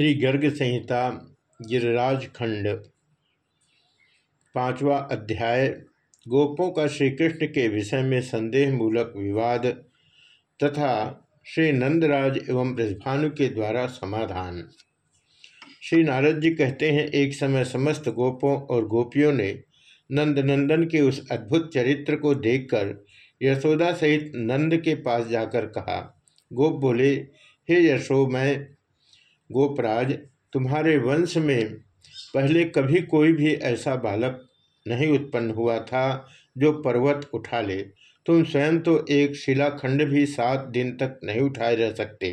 श्री गर्ग संहिता गिरिराज खंड पांचवा अध्याय। गोपों का श्री कृष्ण के विषय में संदेह मूलक विवाद तथा श्री नंदराज एवं ब्रजभानु के द्वारा समाधान। श्री नारद जी कहते हैं, एक समय समस्त गोपों और गोपियों ने नंदनंदन के उस अद्भुत चरित्र को देखकर यशोदा सहित नंद के पास जाकर कहा, गोप बोले, हे यशो, मैं गोपराज, तुम्हारे वंश में पहले कभी कोई भी ऐसा बालक नहीं उत्पन्न हुआ था जो पर्वत उठा ले। तुम स्वयं तो एक शिलाखंड भी सात दिन तक नहीं उठाए रह सकते।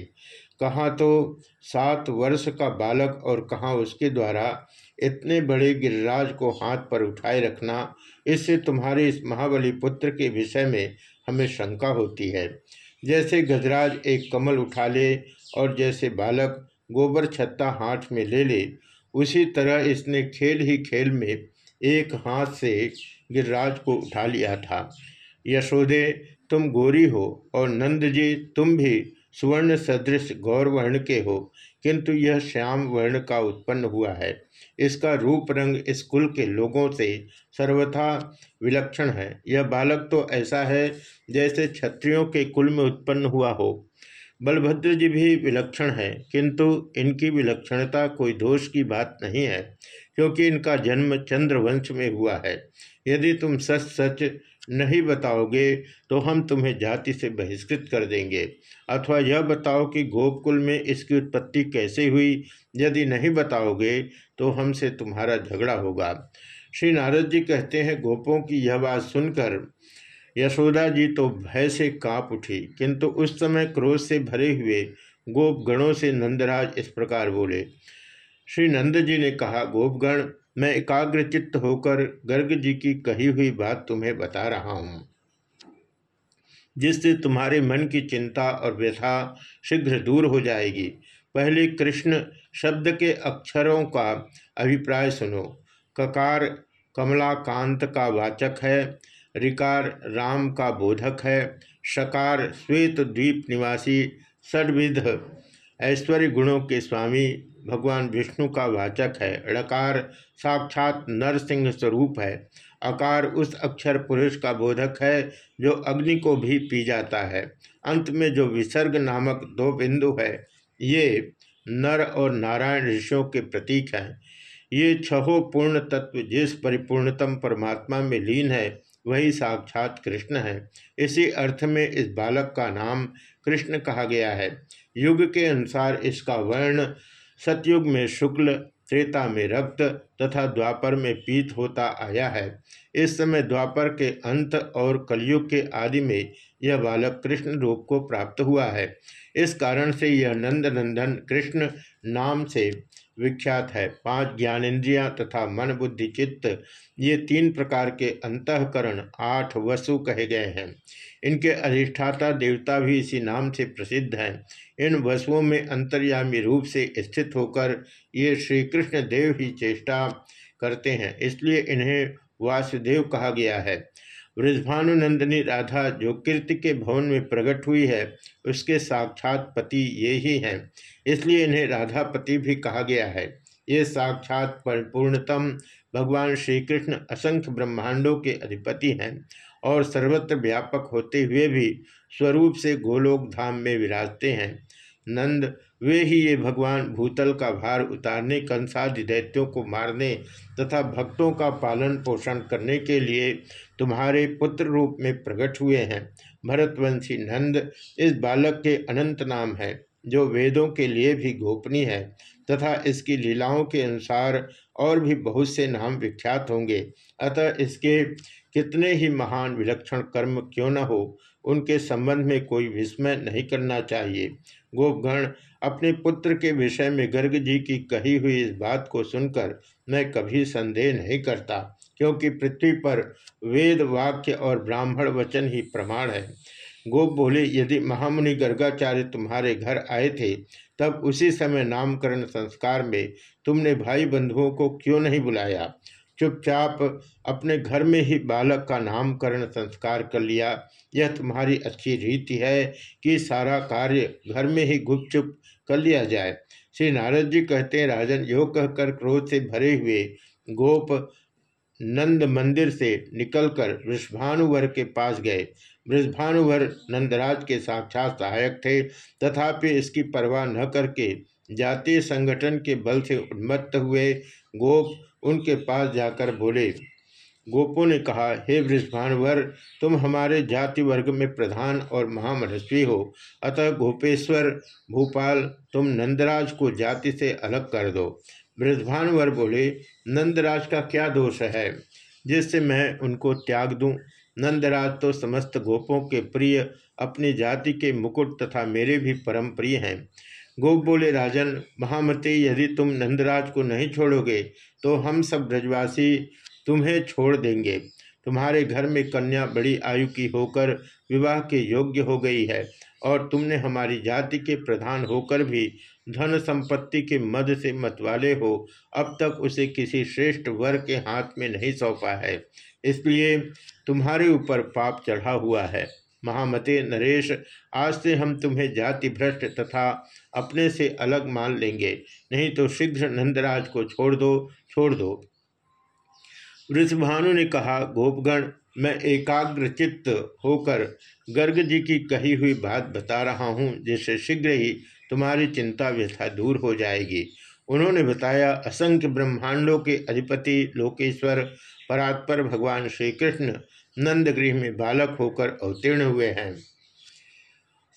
कहाँ तो सात वर्ष का बालक और कहाँ उसके द्वारा इतने बड़े गिरिराज को हाथ पर उठाए रखना, इससे तुम्हारे इस महाबली पुत्र के विषय में हमें शंका होती है। जैसे गजराज एक कमल उठा ले और जैसे बालक गोबर छत्ता हाथ में ले ले। उसी तरह इसने खेल ही खेल में एक हाथ से गिरिराज को उठा लिया था। यशोदे, तुम गोरी हो और नंद जी तुम भी सुवर्ण सदृश गौर वर्ण के हो, किंतु यह श्याम वर्ण का उत्पन्न हुआ है। इसका रूप रंग इस कुल के लोगों से सर्वथा विलक्षण है। यह बालक तो ऐसा है जैसे क्षत्रियों के कुल में उत्पन्न हुआ हो। बलभद्र जी भी विलक्षण है, किंतु इनकी विलक्षणता कोई दोष की बात नहीं है, क्योंकि इनका जन्म चंद्रवंश में हुआ है। यदि तुम सच सच नहीं बताओगे तो हम तुम्हें जाति से बहिष्कृत कर देंगे। अथवा यह बताओ कि गोपकुल में इसकी उत्पत्ति कैसे हुई, यदि नहीं बताओगे तो हमसे तुम्हारा झगड़ा होगा। श्री नारद जी कहते हैं, गोपों की यह बात सुनकर यशोदा जी तो भय से काँप उठी, किंतु उस समय क्रोध से भरे हुए गोप गणों से नंदराज इस प्रकार बोले, श्री नंद जी ने कहा, गोपगण, मैं एकाग्रचित्त होकर गर्ग जी की कही हुई बात तुम्हें बता रहा हूँ। जिससे तुम्हारे मन की चिंता और व्यथा शीघ्र दूर हो जाएगी। पहले कृष्ण शब्द के अक्षरों का अभिप्राय सुनो। ककार कमलाकांत का वाचक है। रिकार राम का बोधक है, शकार श्वेत द्वीप निवासी षडविध ऐश्वर्य गुणों के स्वामी, भगवान विष्णु का वाचक है ड़कार साक्षात नरसिंह स्वरूप है, अकार उस अक्षर पुरुष का बोधक है, जो अग्नि को भी पी जाता है। अंत में जो विसर्ग नामक दो बिंदु है, ये नर और नारायण ऋषियों के प्रतीक हैं। ये छहो पूर्ण तत्व जिस परिपूर्णतम परमात्मा में लीन है वही साक्षात कृष्ण है। इसी अर्थ में इस बालक का नाम कृष्ण कहा गया है। युग के अनुसार इसका वर्ण सतयुग में शुक्ल, त्रेता में रक्त तथा द्वापर में पीत होता आया है। इस समय द्वापर के अंत और कलयुग के आदि में यह बालक कृष्ण रूप को प्राप्त हुआ है। इस कारण से यह नंद नंदन कृष्ण नाम से विख्यात है। पाँच ज्ञानेन्द्रियाँ तथा मन, बुद्धि, चित्त, ये तीन प्रकार के अंतकरण आठ वसु कहे गए हैं। इनके अधिष्ठाता देवता भी इसी नाम से प्रसिद्ध हैं। इन वसुओं में अंतर्यामी रूप से स्थित होकर ये श्री कृष्ण देव ही चेष्टा करते हैं। इसलिए इन्हें वासुदेव कहा गया है। वृषभानुनंदिनी राधा जो कीर्ति के भवन में प्रकट हुई है, उसके साक्षात पति ये ही हैं। इसलिए इन्हें राधापति भी कहा गया है। ये साक्षात परिपूर्णतम भगवान श्री कृष्ण असंख्य ब्रह्मांडों के अधिपति हैं और सर्वत्र व्यापक होते हुए भी स्वरूप से गोलोक धाम में विराजते हैं। नंद वे ही ये भगवान भूतल का भार उतारने, कंसादि दैत्यों को मारने तथा भक्तों का पालन पोषण करने के लिए तुम्हारे पुत्र रूप में प्रकट हुए हैं। भरतवंशी नंद इस बालक के अनंत नाम है, जो वेदों के लिए भी गोपनीय है तथा इसकी लीलाओं के अनुसार और भी बहुत से नाम विख्यात होंगे। अतः इसके कितने ही महान विलक्षण कर्म क्यों न हो उनके संबंध में कोई विस्मय नहीं करना चाहिए। गोपगण अपने पुत्र के विषय में गर्ग जी की कही हुई इस बात को सुनकर मैं कभी संदेह नहीं करता, क्योंकि पृथ्वी पर वेद वाक्य और ब्राह्मण वचन ही प्रमाण है। गोप बोले, यदि महामुनि गर्गाचार्य तुम्हारे घर आए थे, तब उसी समय नामकरण संस्कार में तुमने भाई बंधुओं को क्यों नहीं बुलाया? चुपचाप अपने घर में ही बालक का नामकरण संस्कार कर लिया। यह तुम्हारी अच्छी रीति है कि सारा कार्य घर में ही गुपचुप कर लिया जाए। श्री नारद जी कहते हैं राजन, यो कहकर क्रोध से भरे हुए गोप नंद मंदिर से निकलकर वृषभानुवर के पास गए। वृषभानुवर नंदराज के साक्षात सहायक थे। तथापि इसकी परवाह न करके जातीय संगठन के बल से उन्मत्त हुए गोप उनके पास जाकर बोले, गोपों ने कहा, हे वृषभानुवर तुम हमारे जाति वर्ग में प्रधान और महामनस्वी हो। अतः गोपेश्वर, भूपाल, तुम नंदराज को जाति से अलग कर दो। वृषभानुवर बोले, नंदराज का क्या दोष है, जिससे मैं उनको त्याग दूँ? नंदराज तो समस्त गोपों के प्रिय, अपनी जाति के मुकुट तथा मेरे भी परम प्रिय हैं। गोप बोले, राजन, महामते, यदि तुम नंदराज को नहीं छोड़ोगे तो हम सब ब्रजवासी तुम्हें छोड़ देंगे। तुम्हारे घर में कन्या बड़ी आयु की होकर विवाह के योग्य हो गई है, और तुमने हमारी जाति के प्रधान होकर भी धन संपत्ति के मद से मतवाले हो, अब तक उसे किसी श्रेष्ठ वर के हाथ में नहीं सौंपा है। इसलिए तुम्हारे ऊपर पाप चढ़ा हुआ है। महामते नरेश, आज से हम तुम्हें जाति भ्रष्ट तथा अपने से अलग मान लेंगे। नहीं तो शीघ्र नंदराज को छोड़ दो छोड़ दो। वृषभानु ने कहा, गोपगण, मैं एकाग्र चित्त होकर गर्ग जी की कही हुई बात बता रहा हूँ, जिससे शीघ्र ही तुम्हारी चिंता व्यथा दूर हो जाएगी। उन्होंने बताया, असंख्य ब्रह्मांडों के अधिपति लोकेश्वर, परात्पर भगवान श्री कृष्ण नंदगृह में बालक होकर अवतीर्ण हुए हैं।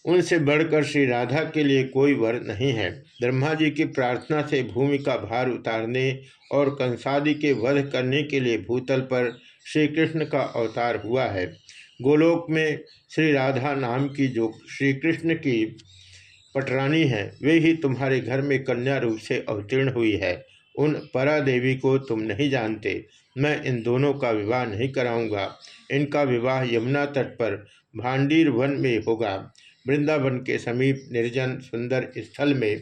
उनसे बढ़कर श्री राधा के लिए कोई वर नहीं है। ब्रह्मा जी की प्रार्थना से भूमि का भार उतारने और कंसादी के वध करने के लिए भूतल पर श्री कृष्ण का अवतार हुआ है। गोलोक में श्री राधा नाम की जो श्री कृष्ण की पटरानी है, वे ही तुम्हारे घर में कन्या रूप से अवतीर्ण हुई है। उन परा देवी को तुम नहीं जानते। मैं इन दोनों का विवाह नहीं कराऊँगा। इनका विवाह यमुना तट पर भांडीर वन में होगा। वृंदावन के समीप निर्जन सुंदर स्थल में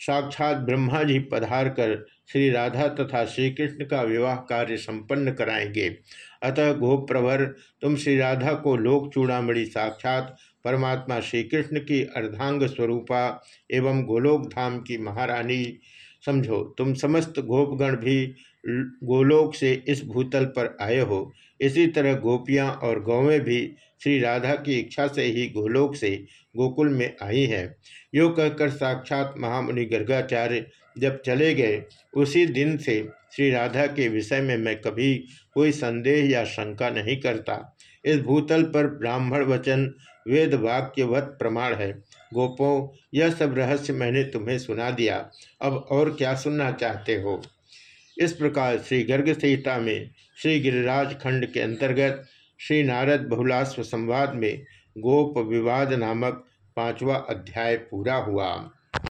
साक्षात ब्रह्मा जी पधार कर श्री राधा तथा श्री कृष्ण का विवाह कार्य संपन्न कराएँगे। अतः गोप्रवर, तुम श्री राधा को लोक चूड़ामणि साक्षात परमात्मा श्री कृष्ण की अर्धांग स्वरूपा एवं गोलोक धाम की महारानी समझो, तुम समस्त गोपगण भी गोलोक से इस भूतल पर आए हो। इसी तरह गोपियाँ और गौवें भी श्री राधा की इच्छा से ही गोलोक से गोकुल में आई हैं। यो कहकर साक्षात महामुनि गर्गाचार्य जब चले गए, उसी दिन से श्री राधा के विषय में मैं कभी कोई संदेह या शंका नहीं करता। इस भूतल पर ब्राह्मण वचन वेद वाक्यवत प्रमाण है। गोपो, यह सब रहस्य मैंने तुम्हें सुना दिया। अब और क्या सुनना चाहते हो? इस प्रकार श्री गर्ग संहिता में, श्री गिरिराज खंड के अंतर्गत, श्री नारद बहुलाश्व संवाद में गोप विवाद नामक पांचवा अध्याय पूरा हुआ।